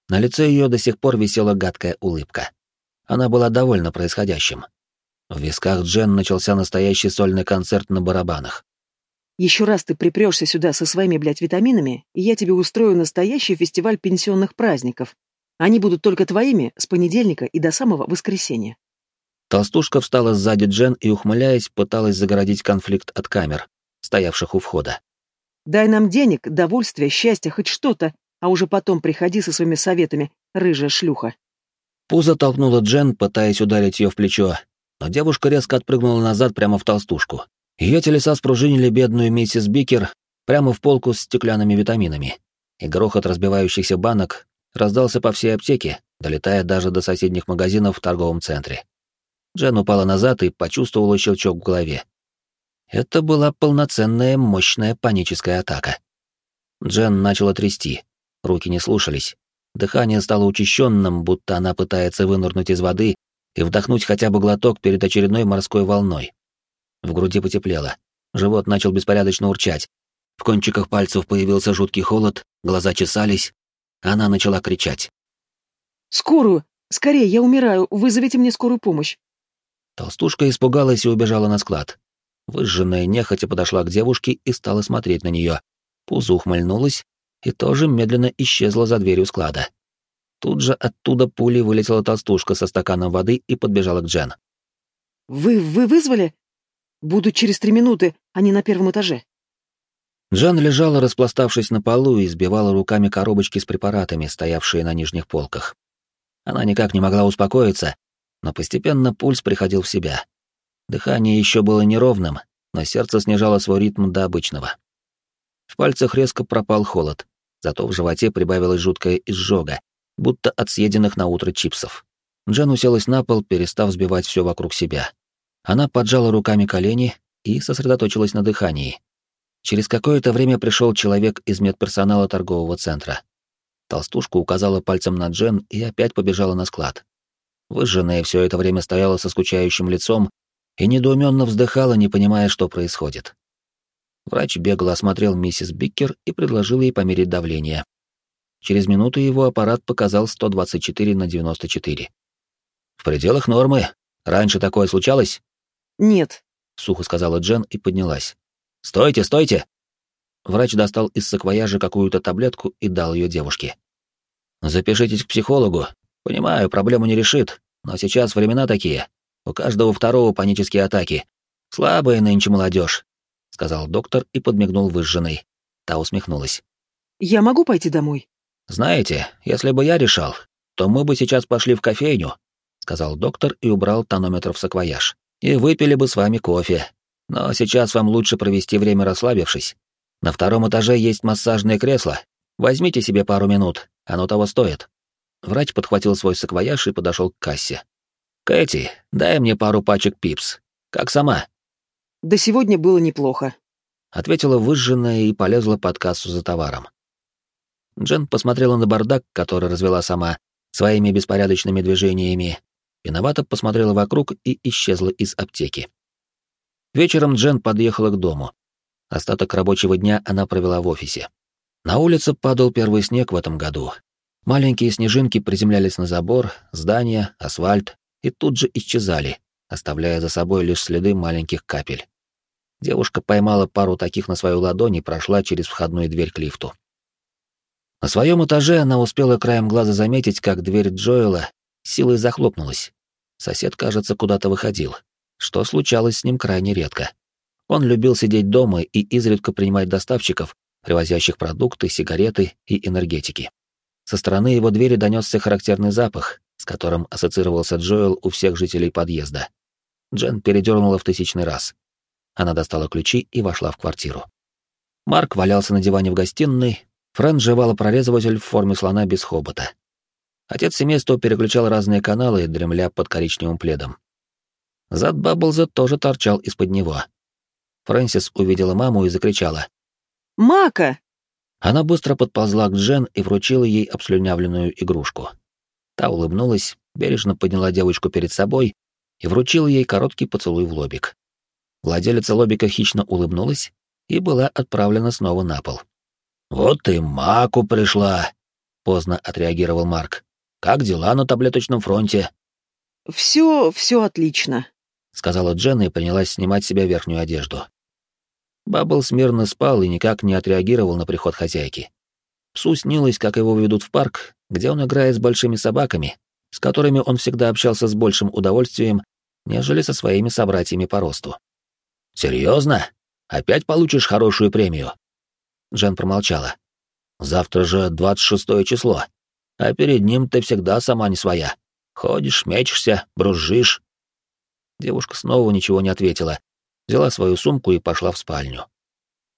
На лице ее до сих пор висела гадкая улыбка. Она была довольна происходящим. В висках Джен начался настоящий сольный концерт на барабанах. «Еще раз ты припрешься сюда со своими, блядь, витаминами, и я тебе устрою настоящий фестиваль пенсионных праздников. Они будут только твоими с понедельника и до самого воскресенья». Толстушка встала сзади Джен и, ухмыляясь, пыталась загородить конфликт от камер стоявших у входа. «Дай нам денег, довольствия, счастья, хоть что-то, а уже потом приходи со своими советами, рыжая шлюха». Пузо толкнула Джен, пытаясь ударить ее в плечо, но девушка резко отпрыгнула назад прямо в толстушку. Ее телеса спружинили бедную миссис Бикер прямо в полку с стеклянными витаминами, и грохот разбивающихся банок раздался по всей аптеке, долетая даже до соседних магазинов в торговом центре. Джен упала назад и почувствовала щелчок в голове. Это была полноценная мощная паническая атака. Джен начала трясти, руки не слушались. Дыхание стало учащенным, будто она пытается вынырнуть из воды и вдохнуть хотя бы глоток перед очередной морской волной. В груди потеплело, живот начал беспорядочно урчать. В кончиках пальцев появился жуткий холод, глаза чесались. Она начала кричать. «Скорую! Скорее, я умираю! Вызовите мне скорую помощь!» Толстушка испугалась и убежала на склад. Выжженная нехотя подошла к девушке и стала смотреть на нее. Пузо ухмыльнулась и тоже медленно исчезла за дверью склада. Тут же оттуда пулей вылетела толстушка со стаканом воды и подбежала к Джен. «Вы... вы вызвали? Буду через три минуты, а не на первом этаже». Джен лежала, распластавшись на полу, и сбивала руками коробочки с препаратами, стоявшие на нижних полках. Она никак не могла успокоиться, но постепенно пульс приходил в себя. Дыхание еще было неровным, но сердце снижало свой ритм до обычного. В пальцах резко пропал холод, зато в животе прибавилась жуткая изжога, будто от съеденных на утро чипсов. Джен уселась на пол, перестав сбивать все вокруг себя. Она поджала руками колени и сосредоточилась на дыхании. Через какое-то время пришел человек из медперсонала торгового центра. Толстушка указала пальцем на Джен и опять побежала на склад. Выжженная все это время стояла со скучающим лицом и недоуменно вздыхала, не понимая, что происходит. Врач бегло осмотрел миссис Биккер и предложил ей померить давление. Через минуту его аппарат показал 124 на 94. «В пределах нормы. Раньше такое случалось?» «Нет», — сухо сказала Джен и поднялась. «Стойте, стойте!» Врач достал из саквояжа какую-то таблетку и дал ее девушке. «Запишитесь к психологу. Понимаю, проблему не решит, но сейчас времена такие. У каждого второго панические атаки. Слабая нынче молодежь», — сказал доктор и подмигнул выжженной. Та усмехнулась. «Я могу пойти домой?» «Знаете, если бы я решал, то мы бы сейчас пошли в кофейню», — сказал доктор и убрал тонометр в саквояж. «И выпили бы с вами кофе. Но сейчас вам лучше провести время расслабившись. На втором этаже есть массажное кресло. Возьмите себе пару минут, оно того стоит. Врач подхватил свой саквояж и подошел к кассе. «Кэти, дай мне пару пачек пипс. Как сама?» «Да сегодня было неплохо», — ответила выжженная и полезла под кассу за товаром. Джен посмотрела на бардак, который развела сама, своими беспорядочными движениями, виновато посмотрела вокруг и исчезла из аптеки. Вечером Джен подъехала к дому. Остаток рабочего дня она провела в офисе. На улице падал первый снег в этом году. Маленькие снежинки приземлялись на забор, здания, асфальт и тут же исчезали, оставляя за собой лишь следы маленьких капель. Девушка поймала пару таких на свою ладонь и прошла через входную дверь к лифту. На своем этаже она успела краем глаза заметить, как дверь Джоэла силой захлопнулась. Сосед, кажется, куда-то выходил, что случалось с ним крайне редко. Он любил сидеть дома и изредка принимать доставщиков, привозящих продукты, сигареты и энергетики. Со стороны его двери донесся характерный запах, с которым ассоциировался Джоэл у всех жителей подъезда. Джен передернула в тысячный раз. Она достала ключи и вошла в квартиру. Марк валялся на диване в гостиной, Фрэн жевала прорезыватель в форме слона без хобота. Отец семейства переключал разные каналы, дремля под коричневым пледом. Зад Бабблза тоже торчал из-под него. Фрэнсис увидела маму и закричала. «Мака!» Она быстро подползла к Джен и вручила ей обслюнявленную игрушку. Та улыбнулась, бережно подняла девочку перед собой и вручила ей короткий поцелуй в лобик. Владелица лобика хищно улыбнулась и была отправлена снова на пол. «Вот и Маку пришла!» — поздно отреагировал Марк. «Как дела на таблеточном фронте?» «Все, все отлично», — сказала Джен и принялась снимать с себя верхнюю одежду. Баббл смирно спал и никак не отреагировал на приход хозяйки. Псу снилось, как его ведут в парк, где он играет с большими собаками, с которыми он всегда общался с большим удовольствием, нежели со своими собратьями по росту. «Серьезно? Опять получишь хорошую премию?» Джен промолчала. «Завтра же двадцать шестое число, а перед ним ты всегда сама не своя. Ходишь, мечешься, бружишь». Девушка снова ничего не ответила, взяла свою сумку и пошла в спальню.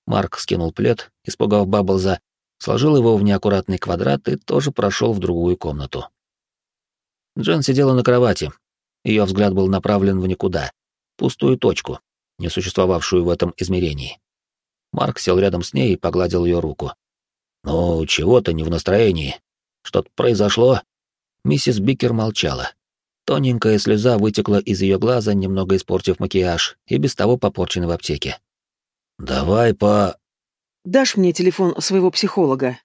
Марк скинул плед, испугав Бабблза, сложил его в неаккуратный квадрат и тоже прошел в другую комнату. Джен сидела на кровати. Ее взгляд был направлен в никуда, пустую точку, не существовавшую в этом измерении. Марк сел рядом с ней и погладил ее руку. «Ну, чего ты не в настроении? Что-то произошло?» Миссис Бикер молчала. Тоненькая слеза вытекла из ее глаза, немного испортив макияж, и без того попорченный в аптеке. «Давай по...» «Дашь мне телефон своего психолога?»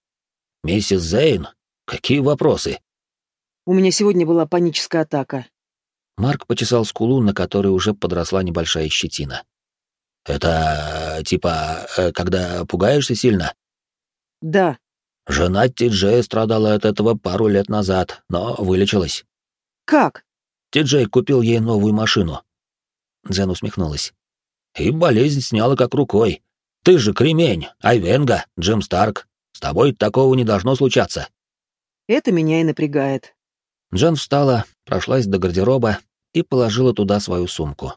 «Миссис Зейн? Какие вопросы?» «У меня сегодня была паническая атака». Марк почесал скулу, на которой уже подросла небольшая щетина. «Это... типа... Э, когда пугаешься сильно?» «Да». «Жена Ти-Джей страдала от этого пару лет назад, но вылечилась». «Как?» Ти-Джей купил ей новую машину. Джен усмехнулась. И болезнь сняла как рукой. Ты же кремень, Айвенга, Джим Старк. С тобой такого не должно случаться. Это меня и напрягает. Джен встала, прошлась до гардероба и положила туда свою сумку.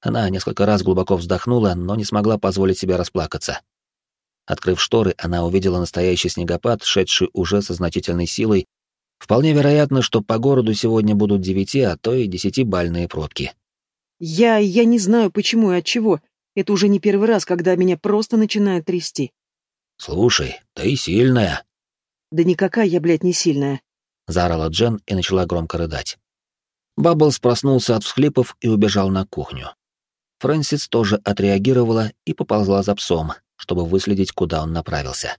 Она несколько раз глубоко вздохнула, но не смогла позволить себе расплакаться. Открыв шторы, она увидела настоящий снегопад, шедший уже со значительной силой Вполне вероятно, что по городу сегодня будут девяти, а то и десятибальные пробки. Я... я не знаю, почему и от чего. Это уже не первый раз, когда меня просто начинает трясти. Слушай, ты сильная. Да никакая я, блядь, не сильная. Заорала Джен и начала громко рыдать. Бабблс проснулся от всхлипов и убежал на кухню. Фрэнсис тоже отреагировала и поползла за псом, чтобы выследить, куда он направился.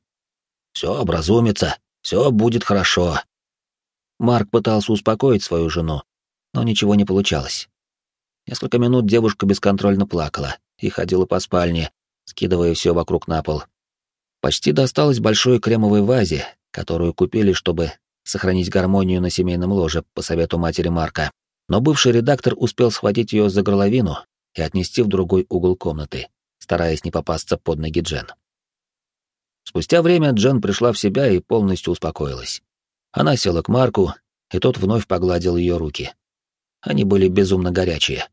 «Все образумится, все будет хорошо». Марк пытался успокоить свою жену, но ничего не получалось. Несколько минут девушка бесконтрольно плакала и ходила по спальне, скидывая все вокруг на пол. Почти досталось большой кремовой вазе, которую купили, чтобы сохранить гармонию на семейном ложе по совету матери Марка. Но бывший редактор успел схватить ее за горловину и отнести в другой угол комнаты, стараясь не попасться под ноги Джен. Спустя время Джен пришла в себя и полностью успокоилась. Она села к Марку, и тот вновь погладил ее руки. Они были безумно горячие.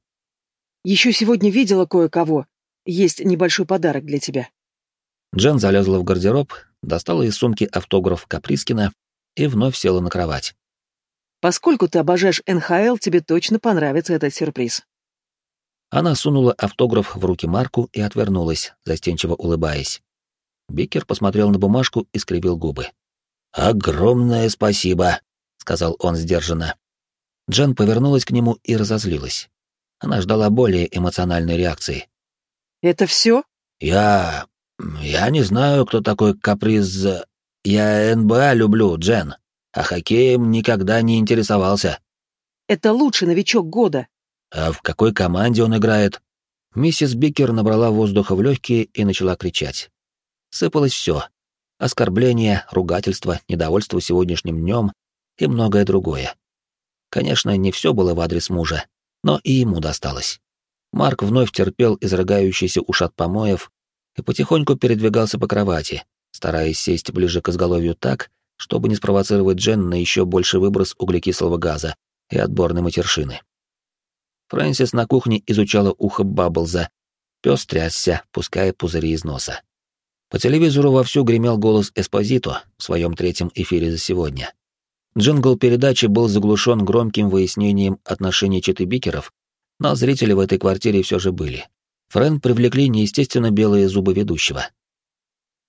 «Еще сегодня видела кое-кого. Есть небольшой подарок для тебя». Джен залезла в гардероб, достала из сумки автограф Каприскина и вновь села на кровать. «Поскольку ты обожаешь НХЛ, тебе точно понравится этот сюрприз». Она сунула автограф в руки Марку и отвернулась, застенчиво улыбаясь. Бикер посмотрел на бумажку и скривил губы. «Огромное спасибо», — сказал он сдержанно. Джен повернулась к нему и разозлилась. Она ждала более эмоциональной реакции. «Это все?» «Я... я не знаю, кто такой каприз... Я НБА люблю, Джен, а хоккеем никогда не интересовался». «Это лучший новичок года». «А в какой команде он играет?» Миссис Бикер набрала воздуха в легкие и начала кричать. Сыпалось все. Оскорбления, ругательства, недовольство сегодняшним днем и многое другое. Конечно, не все было в адрес мужа, но и ему досталось. Марк вновь терпел изрыгающийся ушат помоев и потихоньку передвигался по кровати, стараясь сесть ближе к изголовью так, чтобы не спровоцировать Джен на еще больший выброс углекислого газа и отборной матершины. Фрэнсис на кухне изучала ухо Бабблза. Пес трясся, пуская пузыри из носа. По телевизору вовсю гремел голос Эспозито в своем третьем эфире за сегодня. Джингл передачи был заглушен громким выяснением отношений Читы Бикеров, но зрители в этой квартире все же были. Френ привлекли неестественно белые зубы ведущего.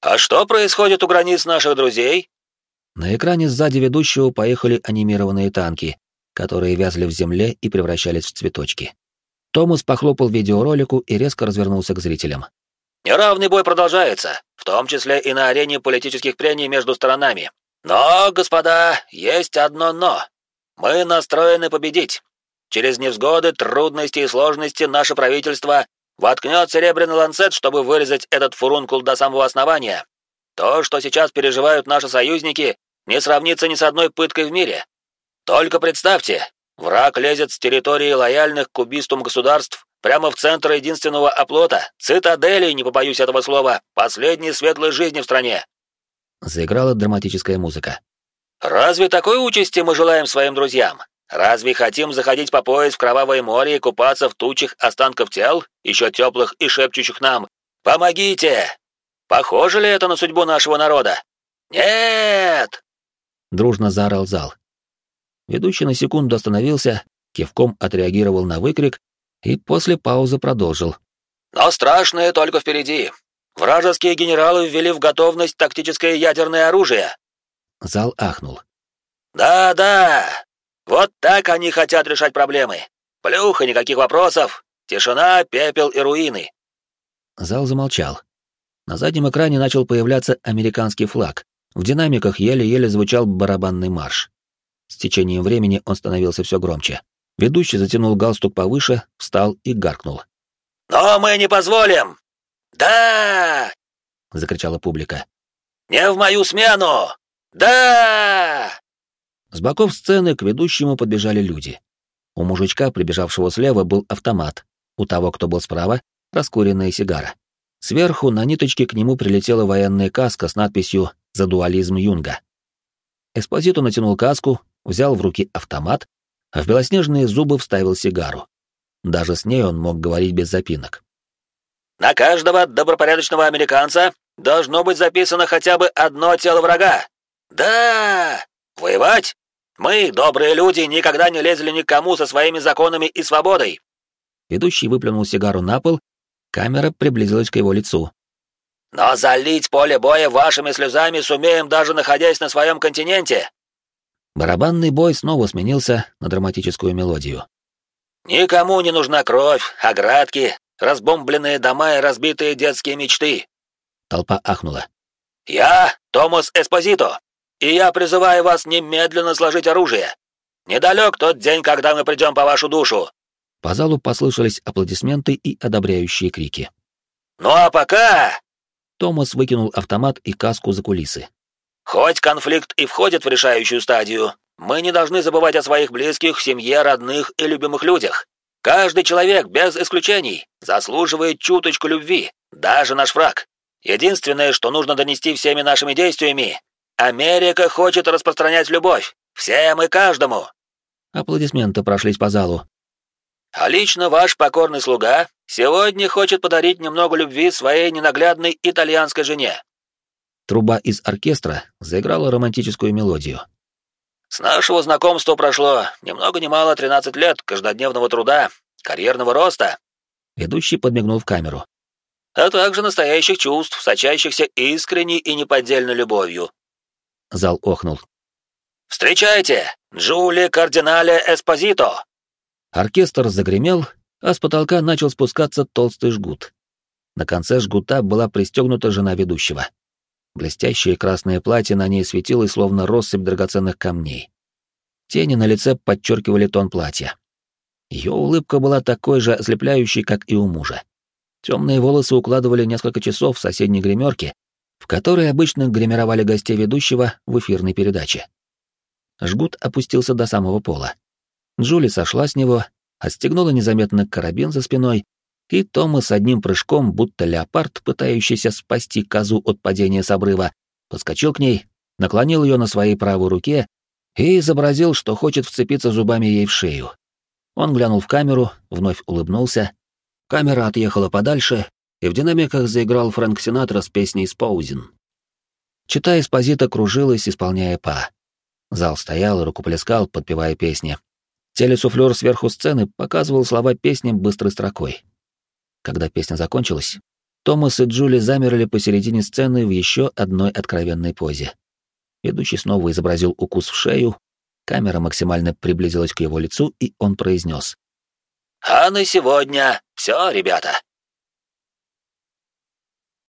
«А что происходит у границ наших друзей?» На экране сзади ведущего поехали анимированные танки, которые вязли в земле и превращались в цветочки. Томас похлопал видеоролику и резко развернулся к зрителям. «Неравный бой продолжается, в том числе и на арене политических прений между сторонами. Но, господа, есть одно «но». Мы настроены победить. Через невзгоды, трудности и сложности наше правительство воткнет серебряный ланцет, чтобы вырезать этот фурункул до самого основания. То, что сейчас переживают наши союзники, не сравнится ни с одной пыткой в мире. Только представьте, враг лезет с территории лояльных к убийствам государств прямо в центр единственного оплота, цитадели, не побоюсь этого слова, последней светлой жизни в стране. Заиграла драматическая музыка. «Разве такой участи мы желаем своим друзьям? Разве хотим заходить по пояс в кровавое море и купаться в тучах останков тел, еще теплых и шепчущих нам «Помогите!» Похоже ли это на судьбу нашего народа? Нет! Дружно заорал зал. Ведущий на секунду остановился, кивком отреагировал на выкрик и после паузы продолжил. Но страшное только впереди. Вражеские генералы ввели в готовность тактическое ядерное оружие. Зал ахнул. Да-да. Вот так они хотят решать проблемы. Плюха, никаких вопросов. Тишина, пепел и руины. Зал замолчал. На заднем экране начал появляться американский флаг. В динамиках еле-еле звучал барабанный марш. С течением времени он становился все громче. Ведущий затянул галстук повыше, встал и гаркнул. «Но мы не позволим! «Да!» — закричала публика. «Не в мою смену! Да!» С боков сцены к ведущему подбежали люди. У мужичка, прибежавшего слева, был автомат. У того, кто был справа, раскуренная сигара. Сверху на ниточке к нему прилетела военная каска с надписью «За дуализм Юнга». Эспозиту натянул каску, взял в руки автомат, а в белоснежные зубы вставил сигару. Даже с ней он мог говорить без запинок. На каждого добропорядочного американца должно быть записано хотя бы одно тело врага. Да! Воевать? Мы, добрые люди, никогда не лезли никому со своими законами и свободой. Ведущий выплюнул сигару на пол, камера приблизилась к его лицу. Но залить поле боя вашими слезами сумеем даже находясь на своем континенте. Барабанный бой снова сменился на драматическую мелодию. Никому не нужна кровь, оградки, разбомбленные дома и разбитые детские мечты. Толпа ахнула. Я Томас Эспозито, и я призываю вас немедленно сложить оружие. Недалек тот день, когда мы придем по вашу душу. По залу послышались аплодисменты и одобряющие крики. Ну а пока... Томас выкинул автомат и каску за кулисы. Хоть конфликт и входит в решающую стадию, мы не должны забывать о своих близких, семье, родных и любимых людях. Каждый человек, без исключений, заслуживает чуточку любви, даже наш враг. Единственное, что нужно донести всеми нашими действиями, Америка хочет распространять любовь. Всем и каждому. Аплодисменты прошлись по залу. А лично ваш покорный слуга сегодня хочет подарить немного любви своей ненаглядной итальянской жене. Труба из оркестра заиграла романтическую мелодию. С нашего знакомства прошло ни много ни мало 13 лет каждодневного труда, карьерного роста. Ведущий подмигнул в камеру. А также настоящих чувств, сочащихся искренней и неподдельной любовью. Зал охнул. «Встречайте! Джули Кардинале Эспозито!» Оркестр загремел, а с потолка начал спускаться толстый жгут. На конце жгута была пристегнута жена ведущего. Блестящее красное платье на ней светилось, словно россыпь драгоценных камней. Тени на лице подчеркивали тон платья. Ее улыбка была такой же ослепляющей, как и у мужа. Темные волосы укладывали несколько часов в соседней гримерке, в которой обычно гримировали гостей ведущего в эфирной передаче. Жгут опустился до самого пола. Джули сошла с него, отстегнула незаметно карабин за спиной и Томас одним прыжком, будто леопард, пытающийся спасти козу от падения с обрыва, подскочил к ней, наклонил ее на своей правой руке и изобразил, что хочет вцепиться зубами ей в шею. Он глянул в камеру, вновь улыбнулся. Камера отъехала подальше, и в динамиках заиграл Фрэнк Синатра с песней «Споузин». Читая Эспозита кружилась, исполняя па. Зал стоял и рукоплескал, подпевая песни. Телесуфлер сверху сцены показывал слова песни быстрой строкой. Когда песня закончилась, Томас и Джули замерли посередине сцены в еще одной откровенной позе. Ведущий снова изобразил укус в шею, камера максимально приблизилась к его лицу, и он произнес. «А на сегодня все, ребята!»